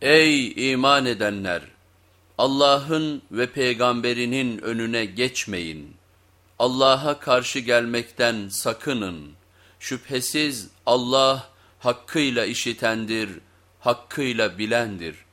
Ey iman edenler! Allah'ın ve peygamberinin önüne geçmeyin. Allah'a karşı gelmekten sakının. Şüphesiz Allah hakkıyla işitendir, hakkıyla bilendir.''